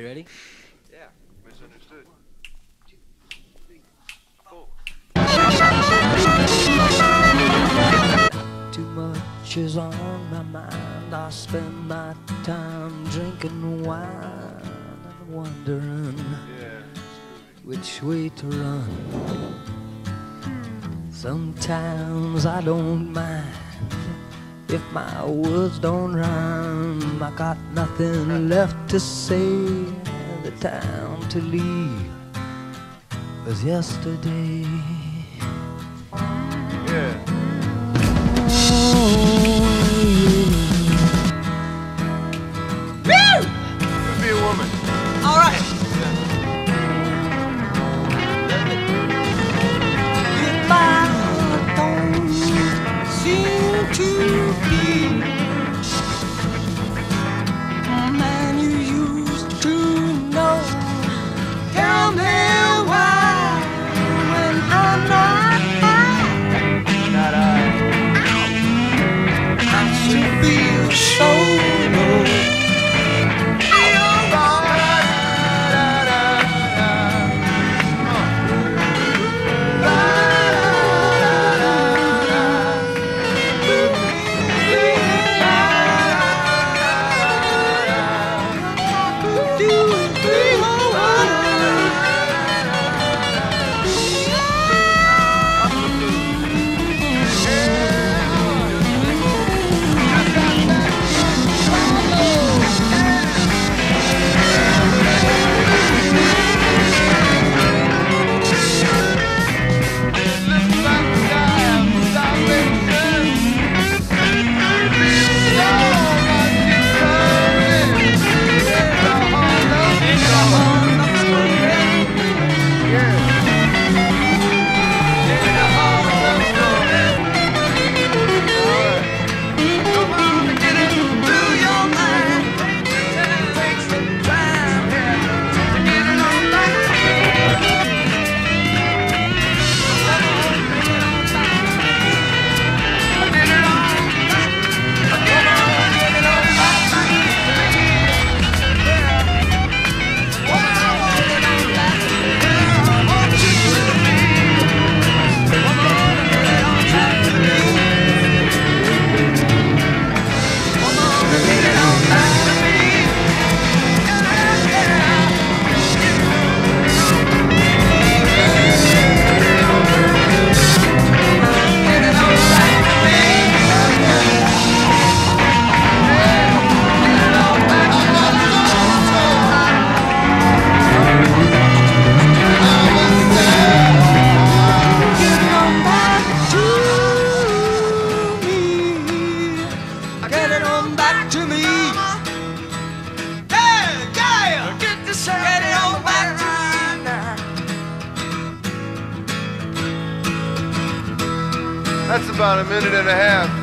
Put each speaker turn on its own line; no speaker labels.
you ready?
Yeah, misunderstood.
Too much is on my mind. I spend my time drinking wine and wondering
Yeah.
which way to run. Sometimes I don't mind if my words don't rhyme. I got nothing left to say. The time to leave was yesterday.
Yeah. Be a woman.
All right.
That's about a minute and a half.